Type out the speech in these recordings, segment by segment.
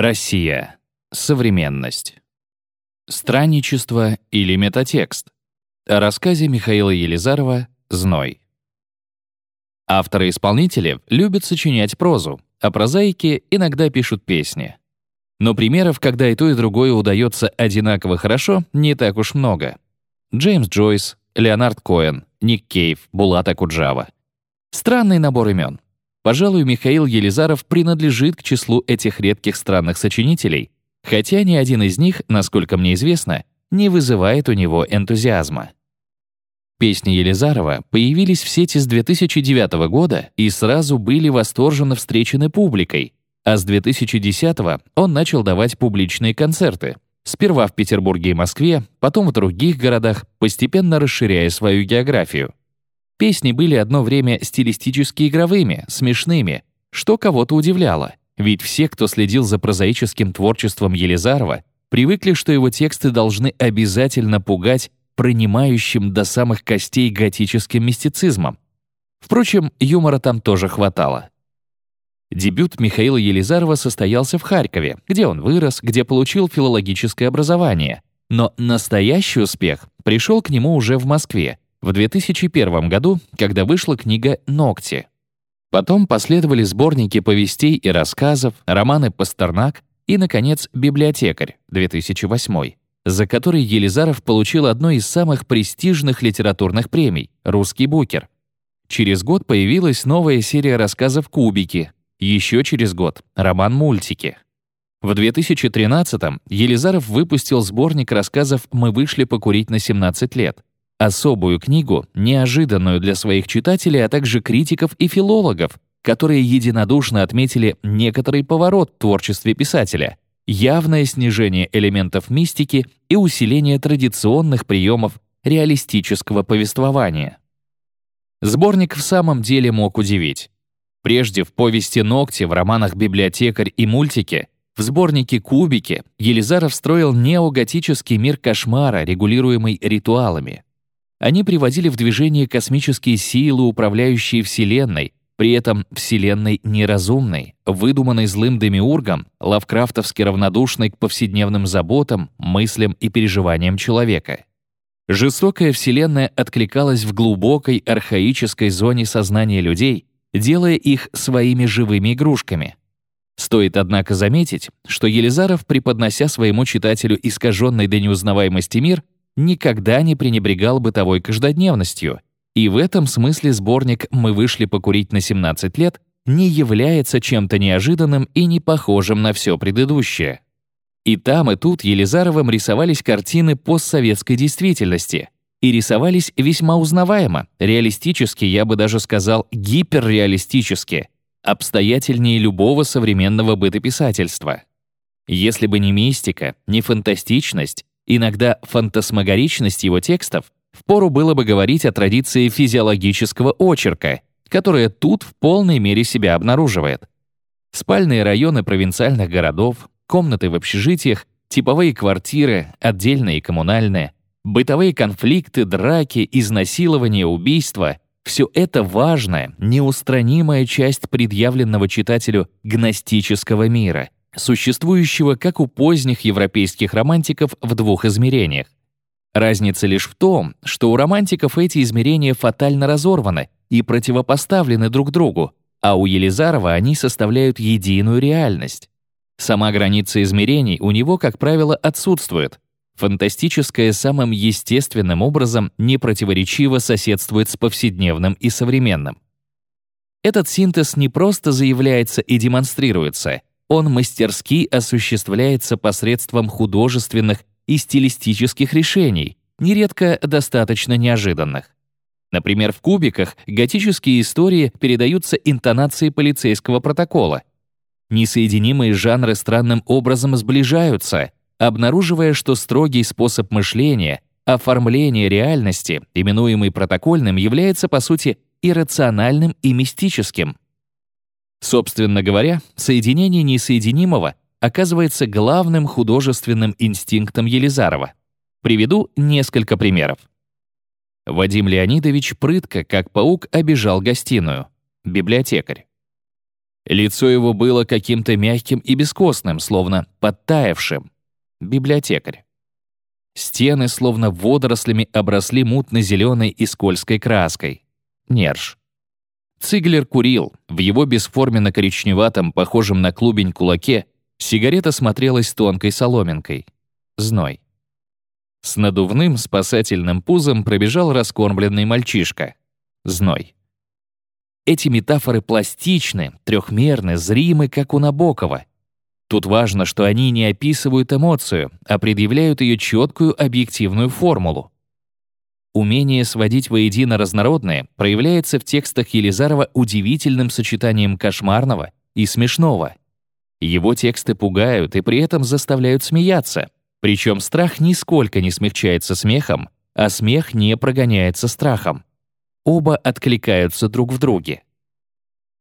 Россия. Современность. Странничество или метатекст. О рассказе Михаила Елизарова «Зной». Авторы-исполнители любят сочинять прозу, а прозаики иногда пишут песни. Но примеров, когда и то, и другое удается одинаково хорошо, не так уж много. Джеймс Джойс, Леонард Коэн, Ник Кейв, Булат Акуджава. Странный набор имен. Пожалуй, Михаил Елизаров принадлежит к числу этих редких странных сочинителей, хотя ни один из них, насколько мне известно, не вызывает у него энтузиазма. Песни Елизарова появились в сети с 2009 года и сразу были восторженно встречены публикой, а с 2010 он начал давать публичные концерты, сперва в Петербурге и Москве, потом в других городах, постепенно расширяя свою географию. Песни были одно время стилистически игровыми, смешными, что кого-то удивляло, ведь все, кто следил за прозаическим творчеством Елизарова, привыкли, что его тексты должны обязательно пугать пронимающим до самых костей готическим мистицизмом. Впрочем, юмора там тоже хватало. Дебют Михаила Елизарова состоялся в Харькове, где он вырос, где получил филологическое образование. Но настоящий успех пришел к нему уже в Москве, в 2001 году, когда вышла книга «Ногти». Потом последовали сборники повестей и рассказов, романы «Пастернак» и, наконец, «Библиотекарь» 2008 за который Елизаров получил одну из самых престижных литературных премий — «Русский букер». Через год появилась новая серия рассказов «Кубики», еще через год — роман «Мультики». В 2013-м Елизаров выпустил сборник рассказов «Мы вышли покурить на 17 лет», особую книгу, неожиданную для своих читателей, а также критиков и филологов, которые единодушно отметили некоторый поворот в творчестве писателя — явное снижение элементов мистики и усиление традиционных приемов реалистического повествования. Сборник в самом деле мог удивить. Прежде в повести «Ногти», в романах «Библиотекарь» и «Мультики», в сборнике «Кубики» Елизаров строил неоготический мир кошмара, регулируемый ритуалами. Они приводили в движение космические силы, управляющие Вселенной, при этом Вселенной неразумной, выдуманной злым демиургом, лавкрафтовски равнодушной к повседневным заботам, мыслям и переживаниям человека. Жестокая Вселенная откликалась в глубокой архаической зоне сознания людей, делая их своими живыми игрушками. Стоит, однако, заметить, что Елизаров, преподнося своему читателю искаженный до неузнаваемости мир, никогда не пренебрегал бытовой каждодневностью — и в этом смысле сборник «Мы вышли покурить на 17 лет» не является чем-то неожиданным и не похожим на все предыдущее. И там, и тут Елизаровым рисовались картины постсоветской действительности. И рисовались весьма узнаваемо, реалистически, я бы даже сказал, гиперреалистически, обстоятельнее любого современного бытописательства. Если бы не мистика, не фантастичность, иногда фантасмагоричность его текстов, Впору было бы говорить о традиции физиологического очерка, которая тут в полной мере себя обнаруживает. Спальные районы провинциальных городов, комнаты в общежитиях, типовые квартиры, отдельные и коммунальные, бытовые конфликты, драки, изнасилования, убийства — все это важная, неустранимая часть предъявленного читателю гностического мира, существующего как у поздних европейских романтиков в двух измерениях Разница лишь в том, что у романтиков эти измерения фатально разорваны и противопоставлены друг другу, а у Елизарова они составляют единую реальность. Сама граница измерений у него, как правило, отсутствует. Фантастическое самым естественным образом непротиворечиво соседствует с повседневным и современным. Этот синтез не просто заявляется и демонстрируется, он мастерски осуществляется посредством художественных и стилистических решений, нередко достаточно неожиданных. Например, в кубиках готические истории передаются интонацией полицейского протокола. Несоединимые жанры странным образом сближаются, обнаруживая, что строгий способ мышления, оформление реальности, именуемый протокольным, является, по сути, иррациональным и мистическим. Собственно говоря, соединение несоединимого оказывается главным художественным инстинктом Елизарова. Приведу несколько примеров. Вадим Леонидович прытко, как паук, обижал гостиную. Библиотекарь. Лицо его было каким-то мягким и бескостным, словно подтаявшим. Библиотекарь. Стены, словно водорослями, обросли мутно-зеленой и скользкой краской. Нерж. Циглер курил. В его бесформенно-коричневатом, похожем на клубень кулаке, сигарета смотрелась тонкой соломинкой. Зной. С надувным спасательным пузом пробежал раскормленный мальчишка. Зной. Эти метафоры пластичны, трехмерны, зримы, как у Набокова. Тут важно, что они не описывают эмоцию, а предъявляют ее четкую объективную формулу. Умение сводить воедино разнородное проявляется в текстах Елизарова удивительным сочетанием кошмарного и смешного. Его тексты пугают и при этом заставляют смеяться, причем страх нисколько не смягчается смехом, а смех не прогоняется страхом. Оба откликаются друг в друге.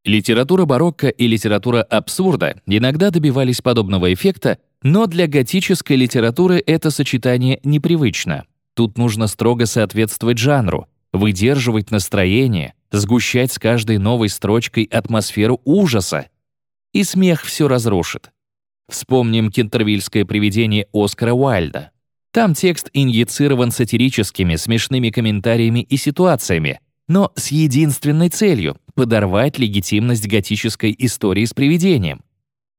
Литература барокко и литература абсурда иногда добивались подобного эффекта, но для готической литературы это сочетание непривычно. Тут нужно строго соответствовать жанру, выдерживать настроение, сгущать с каждой новой строчкой атмосферу ужаса. И смех все разрушит. Вспомним кентервильское привидение Оскара Уайльда. Там текст инъецирован сатирическими, смешными комментариями и ситуациями, но с единственной целью — подорвать легитимность готической истории с привидением.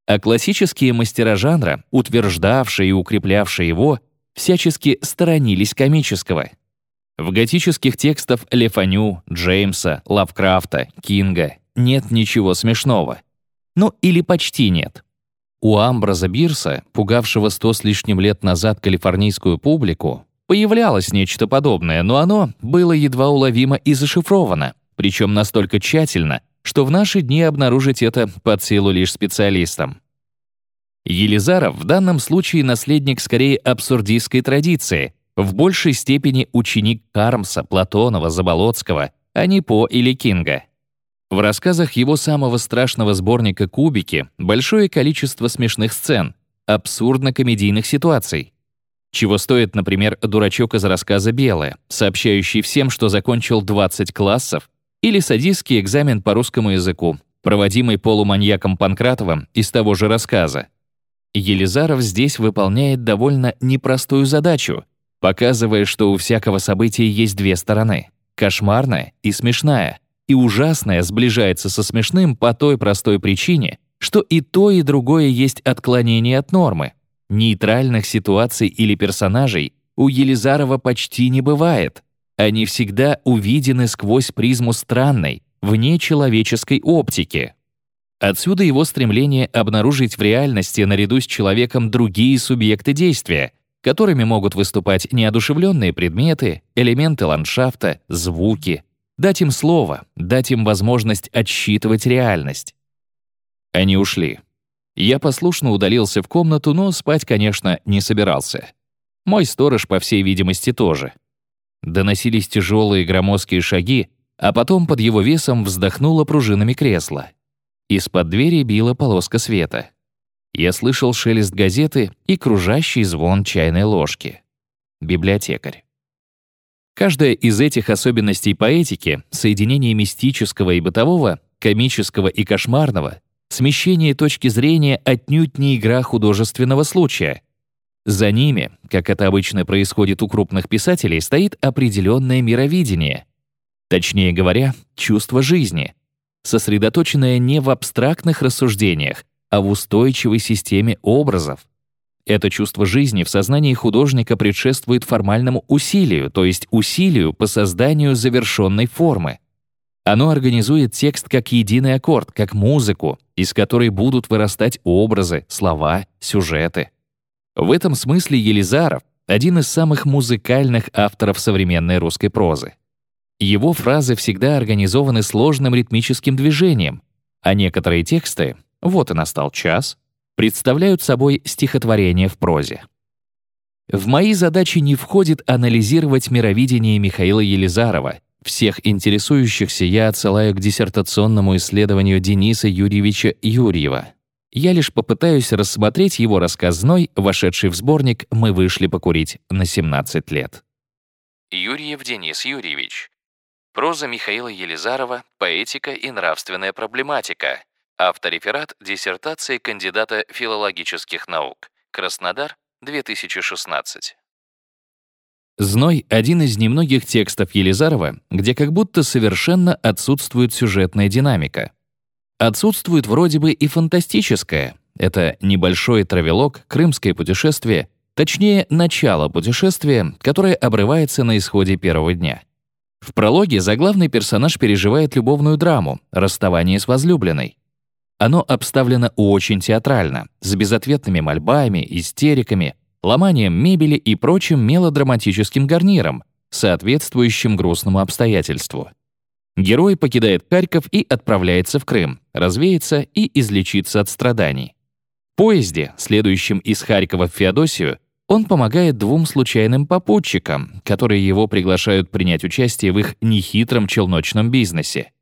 А классические мастера жанра, утверждавшие и укреплявшие его, всячески сторонились комического. В готических текстах Лефаню, Джеймса, Лавкрафта, Кинга нет ничего смешного. Ну или почти нет. У Амбраза Бирса, пугавшего сто с лишним лет назад калифорнийскую публику, появлялось нечто подобное, но оно было едва уловимо и зашифровано, причем настолько тщательно, что в наши дни обнаружить это под силу лишь специалистам. Елизаров в данном случае наследник скорее абсурдистской традиции, в большей степени ученик Кармса, Платонова, Заболоцкого, а не По или Кинга. В рассказах его самого страшного сборника «Кубики» большое количество смешных сцен, абсурдно-комедийных ситуаций. Чего стоит, например, дурачок из рассказа «Белое», сообщающий всем, что закончил 20 классов, или садистский экзамен по русскому языку, проводимый полуманьяком Панкратовым из того же рассказа. Елизаров здесь выполняет довольно непростую задачу, показывая, что у всякого события есть две стороны — кошмарная и смешная — и ужасное сближается со смешным по той простой причине, что и то, и другое есть отклонение от нормы. Нейтральных ситуаций или персонажей у Елизарова почти не бывает. Они всегда увидены сквозь призму странной, вне человеческой оптики. Отсюда его стремление обнаружить в реальности наряду с человеком другие субъекты действия, которыми могут выступать неодушевленные предметы, элементы ландшафта, звуки, Дать им слово, дать им возможность отсчитывать реальность. Они ушли. Я послушно удалился в комнату, но спать, конечно, не собирался. Мой сторож, по всей видимости, тоже. Доносились тяжелые громоздкие шаги, а потом под его весом вздохнуло пружинами кресло. Из-под двери била полоска света. Я слышал шелест газеты и кружащий звон чайной ложки. Библиотекарь. Каждая из этих особенностей поэтики, соединение мистического и бытового, комического и кошмарного, смещение точки зрения отнюдь не игра художественного случая. За ними, как это обычно происходит у крупных писателей, стоит определенное мировидение. Точнее говоря, чувство жизни, сосредоточенное не в абстрактных рассуждениях, а в устойчивой системе образов, это чувство жизни в сознании художника предшествует формальному усилию, то есть усилию по созданию завершенной формы. Оно организует текст как единый аккорд, как музыку, из которой будут вырастать образы, слова, сюжеты. В этом смысле Елизаров — один из самых музыкальных авторов современной русской прозы. Его фразы всегда организованы сложным ритмическим движением, а некоторые тексты — «Вот и настал час», представляют собой стихотворение в прозе. В мои задачи не входит анализировать мировидение Михаила Елизарова. Всех интересующихся я отсылаю к диссертационному исследованию Дениса Юрьевича Юрьева. Я лишь попытаюсь рассмотреть его рассказ «Зной», вошедший в сборник «Мы вышли покурить» на 17 лет. Юрьев Денис Юрьевич. Проза Михаила Елизарова «Поэтика и нравственная проблематика», Автореферат диссертации кандидата филологических наук. Краснодар, 2016. «Зной» — один из немногих текстов Елизарова, где как будто совершенно отсутствует сюжетная динамика. Отсутствует вроде бы и фантастическое. Это небольшой травелог, крымское путешествие, точнее, начало путешествия, которое обрывается на исходе первого дня. В прологе заглавный персонаж переживает любовную драму — расставание с возлюбленной. Оно обставлено очень театрально, с безответными мольбами, истериками, ломанием мебели и прочим мелодраматическим гарниром, соответствующим грустному обстоятельству. Герой покидает Харьков и отправляется в Крым, развеяться и излечиться от страданий. В поезде, следующем из Харькова в Феодосию, он помогает двум случайным попутчикам, которые его приглашают принять участие в их нехитром челночном бизнесе.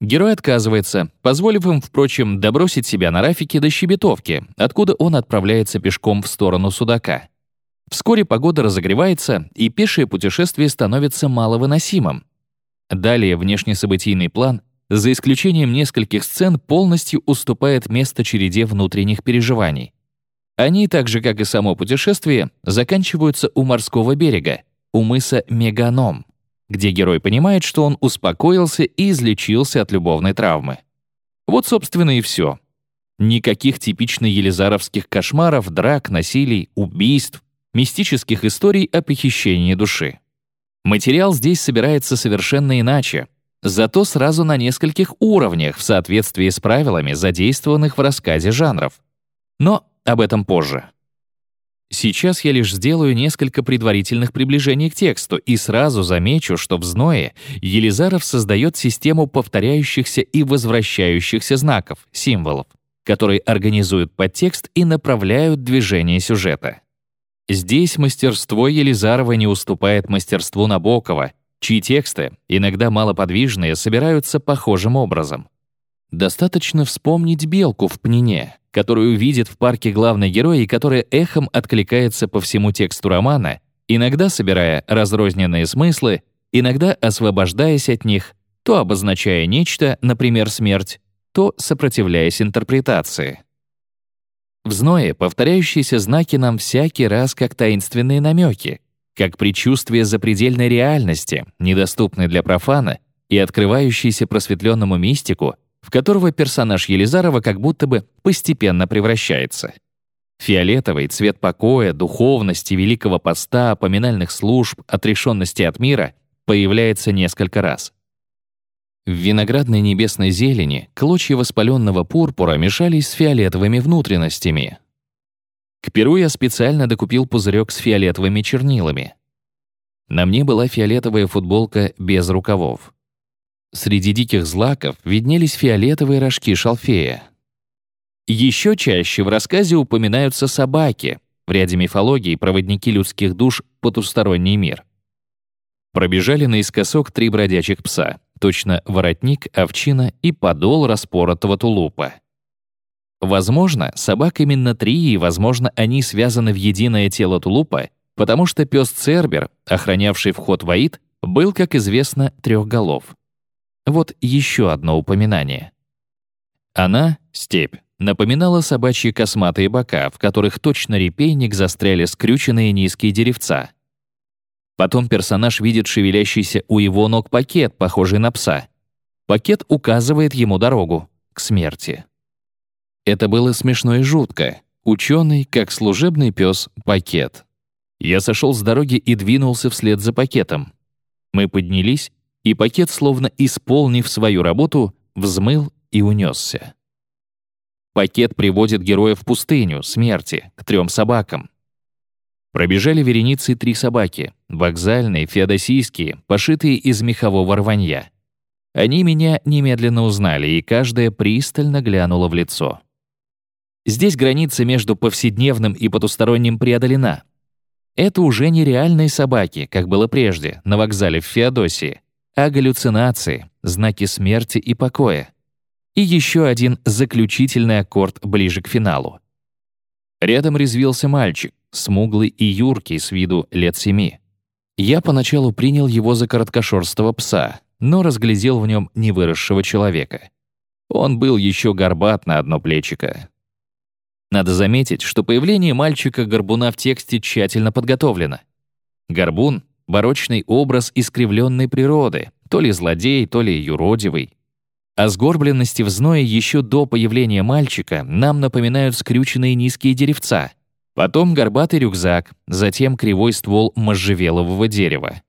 Герой отказывается, позволив им, впрочем, добросить себя на рафике до Щебетовки, откуда он отправляется пешком в сторону Судака. Вскоре погода разогревается, и пешее путешествие становится маловыносимым. Далее внешнесобытийный план, за исключением нескольких сцен, полностью уступает место череде внутренних переживаний. Они, так же как и само путешествие, заканчиваются у морского берега, у мыса Меганом где герой понимает, что он успокоился и излечился от любовной травмы. Вот, собственно, и все. Никаких типично елизаровских кошмаров, драк, насилий, убийств, мистических историй о похищении души. Материал здесь собирается совершенно иначе, зато сразу на нескольких уровнях в соответствии с правилами, задействованных в рассказе жанров. Но об этом позже. Сейчас я лишь сделаю несколько предварительных приближений к тексту и сразу замечу, что в «Зное» Елизаров создает систему повторяющихся и возвращающихся знаков, символов, которые организуют подтекст и направляют движение сюжета. Здесь мастерство Елизарова не уступает мастерству Набокова, чьи тексты, иногда малоподвижные, собираются похожим образом. Достаточно вспомнить белку в пнине, которую видит в парке главный герой и которая эхом откликается по всему тексту романа, иногда собирая разрозненные смыслы, иногда освобождаясь от них, то обозначая нечто, например, смерть, то сопротивляясь интерпретации. В зное повторяющиеся знаки нам всякий раз как таинственные намеки, как предчувствие запредельной реальности, недоступной для профана и открывающейся просветленному мистику в которого персонаж Елизарова как будто бы постепенно превращается. Фиолетовый цвет покоя, духовности, великого поста, поминальных служб, отрешенности от мира появляется несколько раз. В виноградной небесной зелени клочья воспаленного пурпура мешались с фиолетовыми внутренностями. К перу я специально докупил пузырек с фиолетовыми чернилами. На мне была фиолетовая футболка без рукавов. Среди диких злаков виднелись фиолетовые рожки шалфея. Еще чаще в рассказе упоминаются собаки, в ряде мифологий проводники людских душ потусторонний мир. Пробежали наискосок три бродячих пса, точно воротник, овчина и подол распоротого тулупа. Возможно, собак именно три, и, возможно, они связаны в единое тело тулупа, потому что пес Цербер, охранявший вход в Аид, был, как известно, трех голов. Вот еще одно упоминание. Она, степь, напоминала собачьи косматые бока, в которых точно репейник застряли скрюченные низкие деревца. Потом персонаж видит шевелящийся у его ног пакет, похожий на пса. Пакет указывает ему дорогу к смерти. Это было смешно и жутко. Ученый, как служебный пес, пакет. Я сошел с дороги и двинулся вслед за пакетом. Мы поднялись и пакет, словно исполнив свою работу, взмыл и унесся. Пакет приводит героя в пустыню, смерти, к трем собакам. Пробежали вереницы три собаки, вокзальные, феодосийские, пошитые из мехового рванья. Они меня немедленно узнали, и каждая пристально глянула в лицо. Здесь граница между повседневным и потусторонним преодолена. Это уже не реальные собаки, как было прежде, на вокзале в Феодосии, а галлюцинации, знаки смерти и покоя. И еще один заключительный аккорд ближе к финалу. Рядом резвился мальчик, смуглый и юркий с виду лет семи. Я поначалу принял его за короткошерстого пса, но разглядел в нем невыросшего человека. Он был еще горбат на одно плечико. Надо заметить, что появление мальчика-горбуна в тексте тщательно подготовлено. Горбун — барочный образ искривленной природы, то ли злодей, то ли юродивый. О сгорбленности в зное еще до появления мальчика нам напоминают скрюченные низкие деревца, потом горбатый рюкзак, затем кривой ствол можжевелового дерева.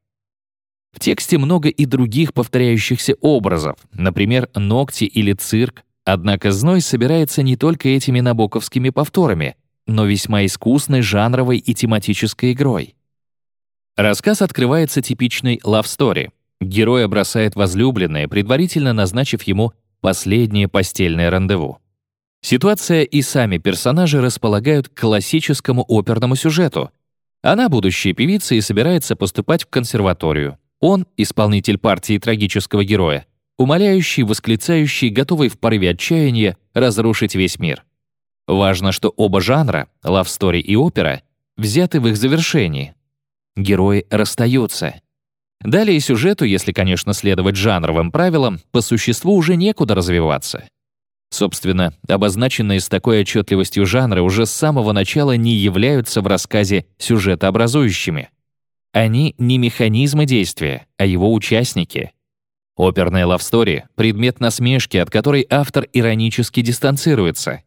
В тексте много и других повторяющихся образов, например, ногти или цирк, однако зной собирается не только этими набоковскими повторами, но весьма искусной жанровой и тематической игрой. Рассказ открывается типичной love story. Герой бросает возлюбленное, предварительно назначив ему последнее постельное рандеву. Ситуация и сами персонажи располагают к классическому оперному сюжету. Она будущая певица и собирается поступать в консерваторию. Он — исполнитель партии трагического героя, умоляющий, восклицающий, готовый в порыве отчаяния разрушить весь мир. Важно, что оба жанра, story и опера, взяты в их завершении. Герои расстаются. Далее сюжету, если, конечно, следовать жанровым правилам, по существу уже некуда развиваться. Собственно, обозначенные с такой отчетливостью жанры уже с самого начала не являются в рассказе сюжетообразующими. Они не механизмы действия, а его участники. Оперная лавстори — предмет насмешки, от которой автор иронически дистанцируется.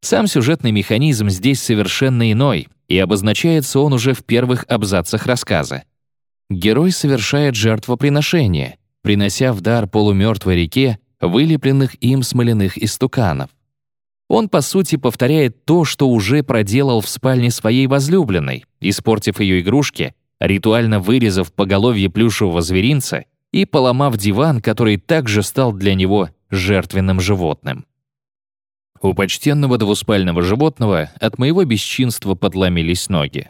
Сам сюжетный механизм здесь совершенно иной, и обозначается он уже в первых абзацах рассказа. Герой совершает жертвоприношение, принося в дар полумертвой реке вылепленных им смоляных истуканов. Он, по сути, повторяет то, что уже проделал в спальне своей возлюбленной, испортив ее игрушки ритуально вырезав поголовье плюшевого зверинца и поломав диван, который также стал для него жертвенным животным. У почтенного двуспального животного от моего бесчинства подломились ноги.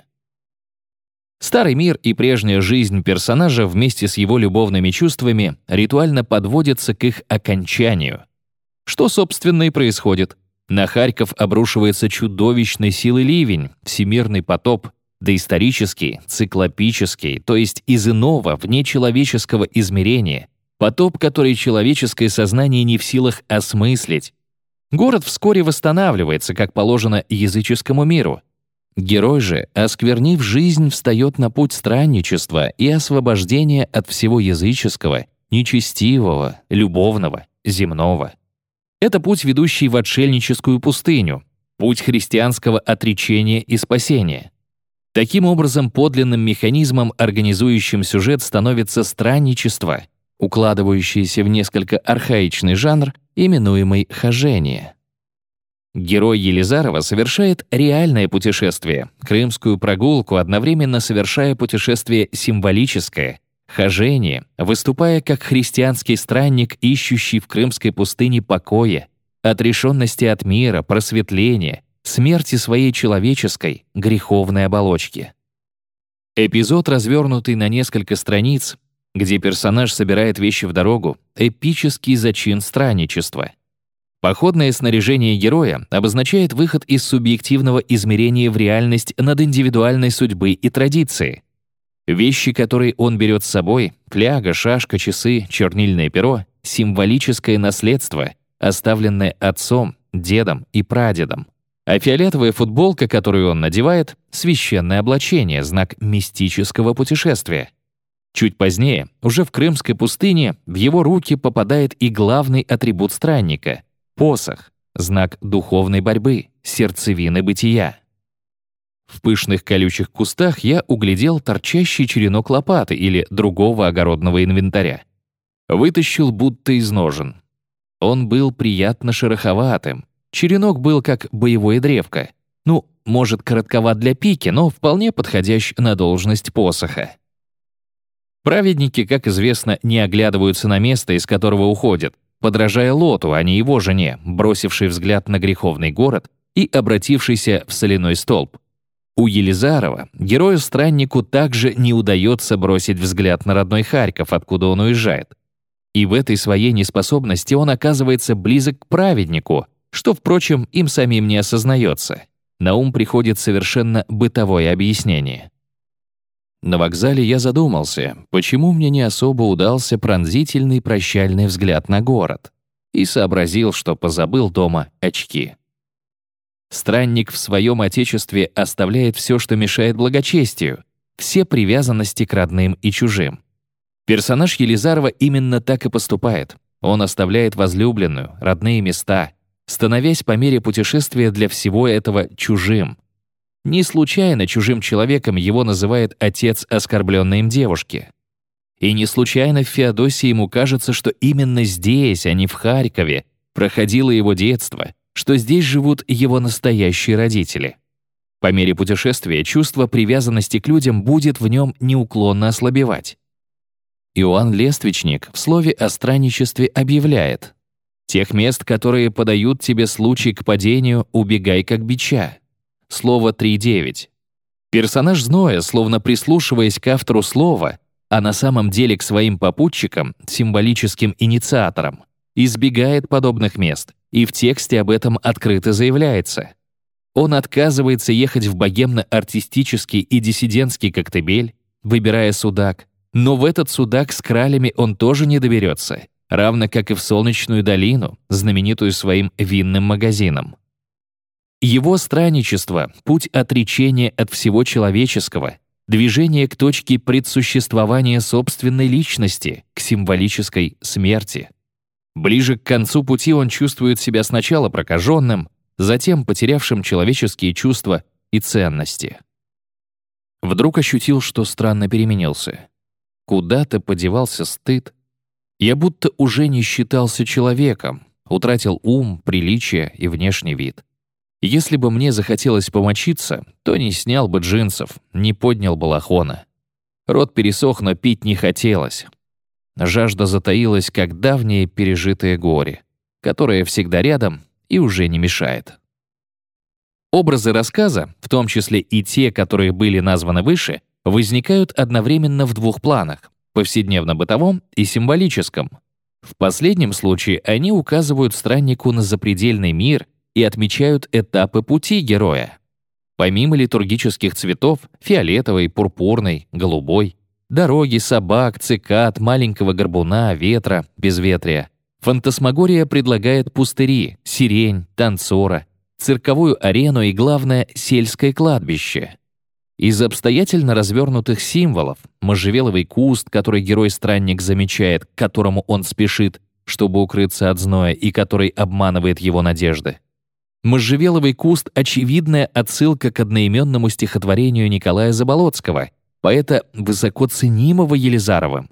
Старый мир и прежняя жизнь персонажа вместе с его любовными чувствами ритуально подводятся к их окончанию. Что, собственно, и происходит. На Харьков обрушивается чудовищной силы ливень, всемирный потоп, доисторический, циклопический, то есть из иного, внечеловеческого измерения, потоп, который человеческое сознание не в силах осмыслить. Город вскоре восстанавливается, как положено языческому миру. Герой же, осквернив жизнь, встает на путь странничества и освобождения от всего языческого, нечестивого, любовного, земного. Это путь, ведущий в отшельническую пустыню, путь христианского отречения и спасения. Таким образом, подлинным механизмом, организующим сюжет, становится странничество, укладывающееся в несколько архаичный жанр, именуемый хожение. Герой Елизарова совершает реальное путешествие, крымскую прогулку, одновременно совершая путешествие символическое, хожение, выступая как христианский странник, ищущий в крымской пустыне покоя, отрешенности от мира, просветления, смерти своей человеческой, греховной оболочки. Эпизод, развернутый на несколько страниц, где персонаж собирает вещи в дорогу, эпический зачин странничества. Походное снаряжение героя обозначает выход из субъективного измерения в реальность над индивидуальной судьбы и традиции. Вещи, которые он берет с собой, фляга, шашка, часы, чернильное перо — символическое наследство, оставленное отцом, дедом и прадедом. А фиолетовая футболка, которую он надевает, — священное облачение, знак мистического путешествия. Чуть позднее, уже в Крымской пустыне, в его руки попадает и главный атрибут странника — посох, знак духовной борьбы, сердцевины бытия. В пышных колючих кустах я углядел торчащий черенок лопаты или другого огородного инвентаря. Вытащил будто из ножен. Он был приятно шероховатым, Черенок был как боевое древко. Ну, может, коротковат для пики, но вполне подходящ на должность посоха. Праведники, как известно, не оглядываются на место, из которого уходят, подражая Лоту, а не его жене, бросившей взгляд на греховный город и обратившийся в соляной столб. У Елизарова, герою-страннику, также не удается бросить взгляд на родной Харьков, откуда он уезжает. И в этой своей неспособности он оказывается близок к праведнику, что, впрочем, им самим не осознается. На ум приходит совершенно бытовое объяснение. На вокзале я задумался, почему мне не особо удался пронзительный прощальный взгляд на город. и сообразил, что позабыл дома очки. Странник в своем отечестве оставляет все, что мешает благочестию, все привязанности к родным и чужим. Персонаж Елизарова именно так и поступает. Он оставляет возлюбленную, родные места, становясь по мере путешествия для всего этого чужим. Не случайно чужим человеком его называет отец оскорбленной им девушки. И не случайно в Феодосии ему кажется, что именно здесь, а не в Харькове, проходило его детство, что здесь живут его настоящие родители. По мере путешествия чувство привязанности к людям будет в нем неуклонно ослабевать. Иоанн Лествичник в слове о странничестве объявляет «Тех мест, которые подают тебе случай к падению, убегай как бича». Слово 3.9. Персонаж Зноя, словно прислушиваясь к автору слова, а на самом деле к своим попутчикам, символическим инициаторам, избегает подобных мест, и в тексте об этом открыто заявляется. Он отказывается ехать в богемно-артистический и диссидентский коктебель, выбирая судак, но в этот судак с кралями он тоже не доберется, равно как и в Солнечную долину, знаменитую своим винным магазином. Его странничество — путь отречения от всего человеческого, движение к точке предсуществования собственной личности, к символической смерти. Ближе к концу пути он чувствует себя сначала прокаженным, затем потерявшим человеческие чувства и ценности. Вдруг ощутил, что странно переменился. Куда-то подевался стыд. Я будто уже не считался человеком, утратил ум, приличие и внешний вид. Если бы мне захотелось помочиться, то не снял бы джинсов, не поднял балахона. Рот пересох, но пить не хотелось. Жажда затаилась, как давнее пережитое горе, которое всегда рядом и уже не мешает. Образы рассказа, в том числе и те, которые были названы выше, возникают одновременно в двух планах — повседневно-бытовом и символическом. В последнем случае они указывают страннику на запредельный мир и отмечают этапы пути героя. Помимо литургических цветов — фиолетовый, пурпурный, голубой, дороги, собак, цикад, маленького горбуна, ветра, безветрия — фантасмагория предлагает пустыри, сирень, танцора, цирковую арену и, главное, сельское кладбище — из обстоятельно развернутых символов можжевеловый куст, который герой-странник замечает, к которому он спешит, чтобы укрыться от зноя, и который обманывает его надежды. Можжевеловый куст — очевидная отсылка к одноименному стихотворению Николая Заболоцкого, поэта высоко ценимого Елизаровым.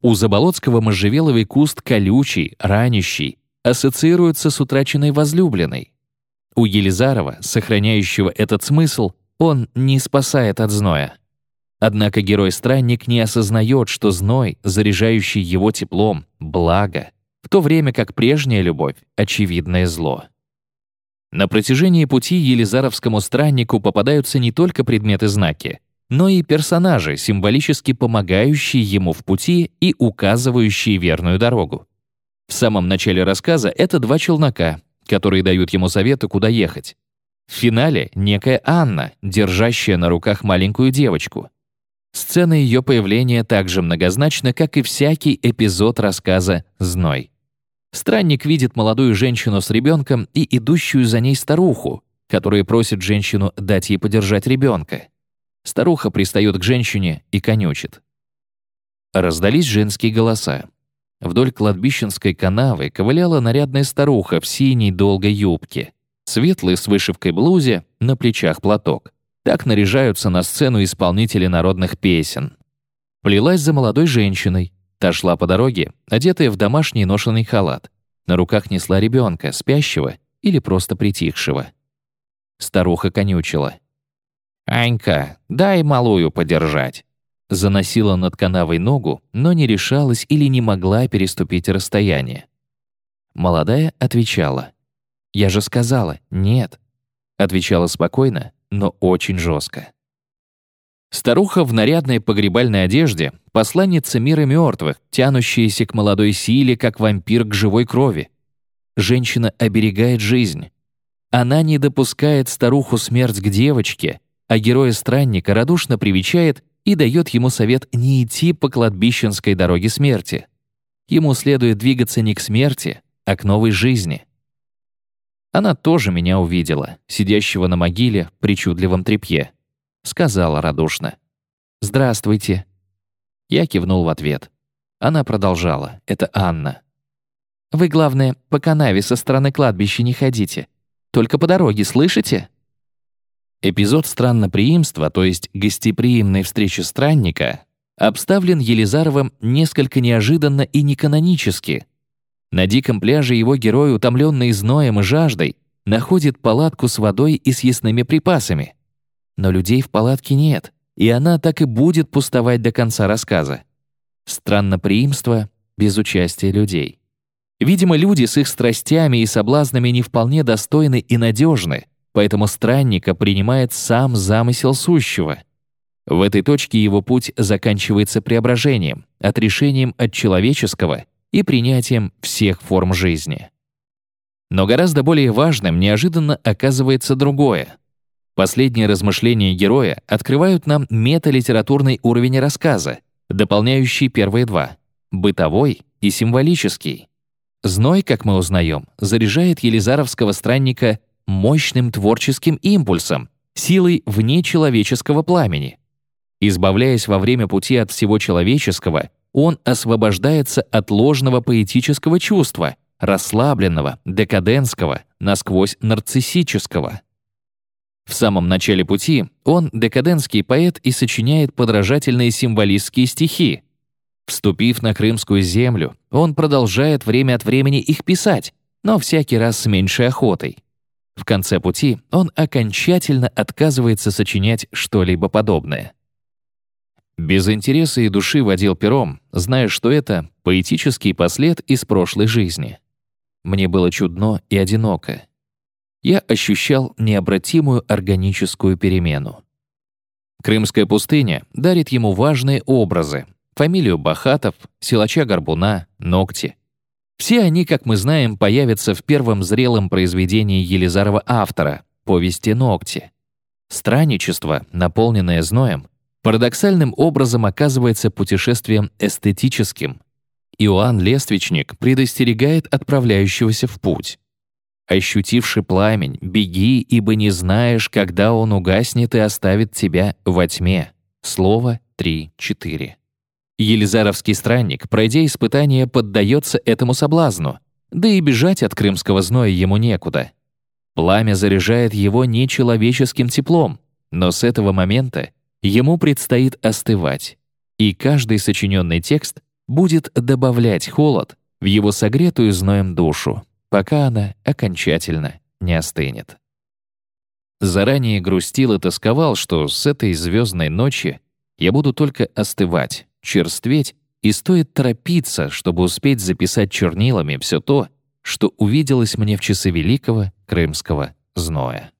У Заболоцкого можжевеловый куст колючий, ранящий, ассоциируется с утраченной возлюбленной. У Елизарова, сохраняющего этот смысл, он не спасает от зноя. Однако герой-странник не осознает, что зной, заряжающий его теплом, благо, в то время как прежняя любовь — очевидное зло. На протяжении пути Елизаровскому страннику попадаются не только предметы-знаки, но и персонажи, символически помогающие ему в пути и указывающие верную дорогу. В самом начале рассказа это два челнока, которые дают ему советы, куда ехать. В финале некая Анна, держащая на руках маленькую девочку. Сцена ее появления так же многозначна, как и всякий эпизод рассказа «Зной». Странник видит молодую женщину с ребенком и идущую за ней старуху, которая просит женщину дать ей подержать ребенка. Старуха пристает к женщине и конючит. Раздались женские голоса. Вдоль кладбищенской канавы ковыляла нарядная старуха в синей долгой юбке — Светлый с вышивкой блузе, на плечах платок. Так наряжаются на сцену исполнители народных песен. Плелась за молодой женщиной. Та шла по дороге, одетая в домашний ношеный халат. На руках несла ребенка, спящего или просто притихшего. Старуха конючила. «Анька, дай малую подержать». Заносила над канавой ногу, но не решалась или не могла переступить расстояние. Молодая отвечала. «Я же сказала, нет», — отвечала спокойно, но очень жестко. Старуха в нарядной погребальной одежде, посланница мира мертвых, тянущаяся к молодой силе, как вампир к живой крови. Женщина оберегает жизнь. Она не допускает старуху смерть к девочке, а героя-странника радушно привечает и дает ему совет не идти по кладбищенской дороге смерти. Ему следует двигаться не к смерти, а к новой жизни. Она тоже меня увидела, сидящего на могиле в причудливом тряпье. Сказала радушно. «Здравствуйте». Я кивнул в ответ. Она продолжала. Это Анна. «Вы, главное, по канаве со стороны кладбища не ходите. Только по дороге, слышите?» Эпизод странноприимства, то есть гостеприимной встречи странника, обставлен Елизаровым несколько неожиданно и неканонически. На диком пляже его герой, утомленный зноем и жаждой, находит палатку с водой и съестными припасами. Но людей в палатке нет, и она так и будет пустовать до конца рассказа. Странноприимство без участия людей. Видимо, люди с их страстями и соблазнами не вполне достойны и надежны, поэтому странника принимает сам замысел сущего — в этой точке его путь заканчивается преображением, отрешением от человеческого и принятием всех форм жизни. Но гораздо более важным неожиданно оказывается другое. Последние размышления героя открывают нам металитературный уровень рассказа, дополняющий первые два — бытовой и символический. Зной, как мы узнаем, заряжает елизаровского странника мощным творческим импульсом, силой вне человеческого пламени, Избавляясь во время пути от всего человеческого, он освобождается от ложного поэтического чувства, расслабленного, декадентского, насквозь нарциссического. В самом начале пути он, декадентский поэт, и сочиняет подражательные символистские стихи. Вступив на крымскую землю, он продолжает время от времени их писать, но всякий раз с меньшей охотой. В конце пути он окончательно отказывается сочинять что-либо подобное. Без интереса и души водил пером, зная, что это поэтический послед из прошлой жизни. Мне было чудно и одиноко. Я ощущал необратимую органическую перемену. Крымская пустыня дарит ему важные образы. Фамилию Бахатов, силача Горбуна, Ногти. Все они, как мы знаем, появятся в первом зрелом произведении Елизарова автора — повести «Ногти». Странничество, наполненное зноем, парадоксальным образом оказывается путешествием эстетическим. Иоанн Лествичник предостерегает отправляющегося в путь. «Ощутивши пламень, беги, ибо не знаешь, когда он угаснет и оставит тебя во тьме». Слово 3.4. Елизаровский странник, пройдя испытание, поддается этому соблазну, да и бежать от крымского зноя ему некуда. Пламя заряжает его нечеловеческим теплом, но с этого момента ему предстоит остывать, и каждый сочиненный текст будет добавлять холод в его согретую зноем душу, пока она окончательно не остынет. Заранее грустил и тосковал, что с этой звездной ночи я буду только остывать, черстветь, и стоит торопиться, чтобы успеть записать чернилами все то, что увиделось мне в часы великого крымского зноя.